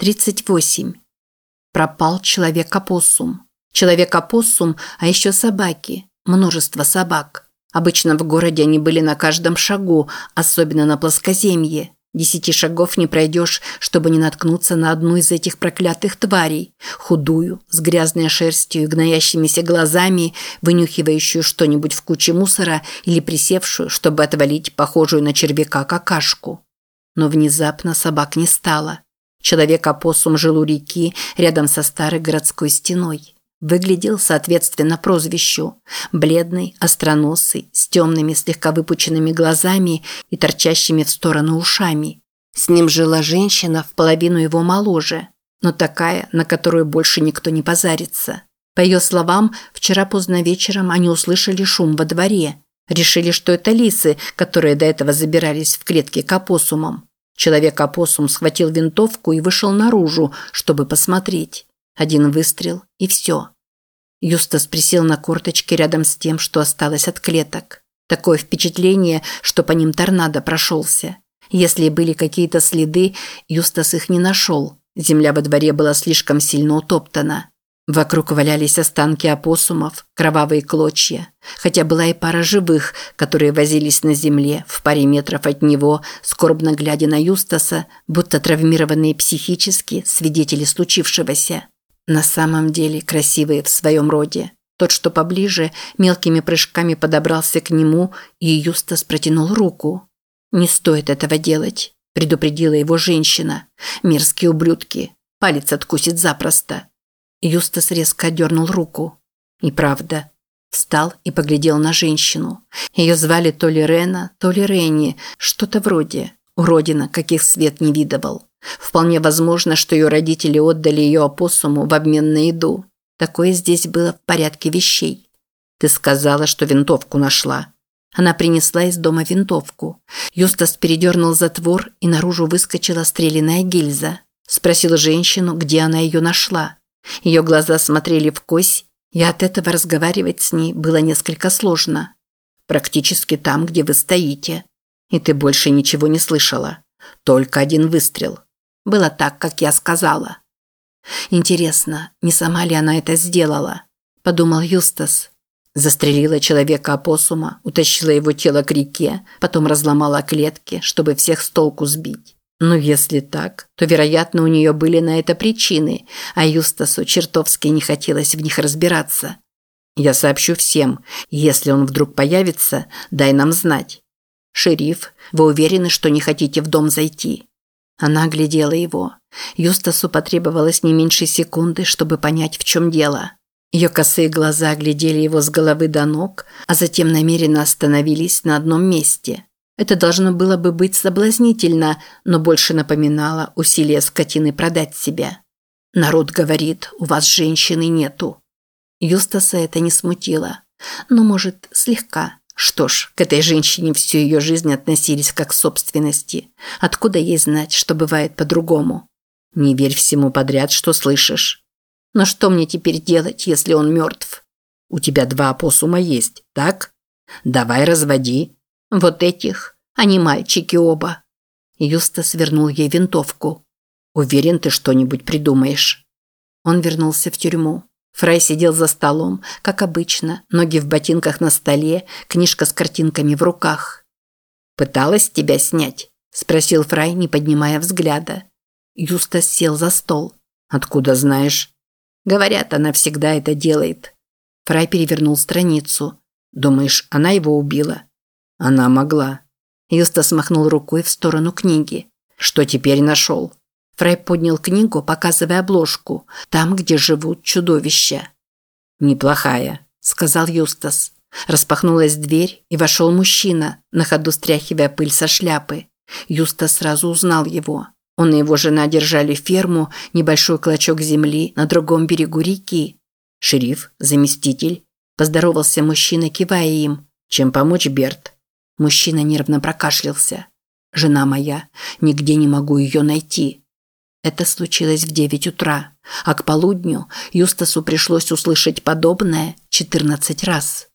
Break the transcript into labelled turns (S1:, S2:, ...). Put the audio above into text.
S1: 38. Пропал человек-опоссум. Человек-опоссум, а еще собаки. Множество собак. Обычно в городе они были на каждом шагу, особенно на плоскоземье. Десяти шагов не пройдешь, чтобы не наткнуться на одну из этих проклятых тварей. Худую, с грязной шерстью и гноящимися глазами, вынюхивающую что-нибудь в куче мусора или присевшую, чтобы отвалить похожую на червяка какашку. Но внезапно собак не стало. Человек-опоссум жил у реки рядом со старой городской стеной. Выглядел, соответственно, прозвищу. Бледный, остроносый, с темными слегка выпученными глазами и торчащими в сторону ушами. С ним жила женщина в половину его моложе, но такая, на которую больше никто не позарится. По ее словам, вчера поздно вечером они услышали шум во дворе. Решили, что это лисы, которые до этого забирались в клетки к опоссумам. Человек-опоссум схватил винтовку и вышел наружу, чтобы посмотреть. Один выстрел и все. Юстас присел на корточки рядом с тем, что осталось от клеток. Такое впечатление, что по ним торнадо прошелся. Если были какие-то следы, Юстас их не нашел. Земля во дворе была слишком сильно утоптана. Вокруг валялись останки опоссумов, кровавые клочья. Хотя была и пара живых, которые возились на земле в паре метров от него, скорбно глядя на Юстаса, будто травмированные психически свидетели случившегося. На самом деле красивые в своем роде. Тот, что поближе, мелкими прыжками подобрался к нему, и Юстас протянул руку. «Не стоит этого делать», – предупредила его женщина. «Мерзкие ублюдки. Палец откусит запросто». Юстас резко дернул руку. И правда. Встал и поглядел на женщину. Ее звали то ли Рена, то ли Ренни, что-то вроде. Уродина, каких свет не видывал. Вполне возможно, что ее родители отдали ее опоссуму в обмен на еду. Такое здесь было в порядке вещей. Ты сказала, что винтовку нашла. Она принесла из дома винтовку. Юстас передернул затвор, и наружу выскочила стреляная гильза. Спросил женщину, где она ее нашла. Ее глаза смотрели в кость, и от этого разговаривать с ней было несколько сложно. Практически там, где вы стоите. И ты больше ничего не слышала. Только один выстрел. Было так, как я сказала. Интересно, не сама ли она это сделала? Подумал Юстас. Застрелила человека-опоссума, утащила его тело к реке, потом разломала клетки, чтобы всех с толку сбить. Но если так, то, вероятно, у нее были на это причины, а Юстасу чертовски не хотелось в них разбираться. Я сообщу всем, если он вдруг появится, дай нам знать. Шериф, вы уверены, что не хотите в дом зайти? Она оглядела его. Юстасу потребовалось не меньше секунды, чтобы понять, в чем дело. Ее косые глаза оглядели его с головы до ног, а затем намеренно остановились на одном месте – это должно было бы быть соблазнительно, но больше напоминало усилие скотины продать себя. Народ говорит, у вас женщины нету. Юстаса это не смутило. Но, может, слегка. Что ж, к этой женщине всю ее жизнь относились как к собственности. Откуда ей знать, что бывает по-другому? Не верь всему подряд, что слышишь. Но что мне теперь делать, если он мертв? У тебя два опоссума есть, так? Давай разводи. Вот этих. Они мальчики оба. Юстас вернул ей винтовку. Уверен, ты что-нибудь придумаешь. Он вернулся в тюрьму. Фрай сидел за столом, как обычно, ноги в ботинках на столе, книжка с картинками в руках. «Пыталась тебя снять?» – спросил Фрай, не поднимая взгляда. Юстас сел за стол. «Откуда знаешь?» «Говорят, она всегда это делает». Фрай перевернул страницу. «Думаешь, она его убила?» Она могла. Юстас махнул рукой в сторону книги. Что теперь нашел? Фрай поднял книгу, показывая обложку, там, где живут чудовища. «Неплохая», – сказал Юстас. Распахнулась дверь, и вошел мужчина, на ходу стряхивая пыль со шляпы. Юстас сразу узнал его. Он и его жена держали ферму, небольшой клочок земли на другом берегу реки. «Шериф, заместитель», – поздоровался мужчина, кивая им. «Чем помочь, Берт?» Мужчина нервно прокашлялся. «Жена моя, нигде не могу ее найти». Это случилось в девять утра, а к полудню Юстасу пришлось услышать подобное четырнадцать раз.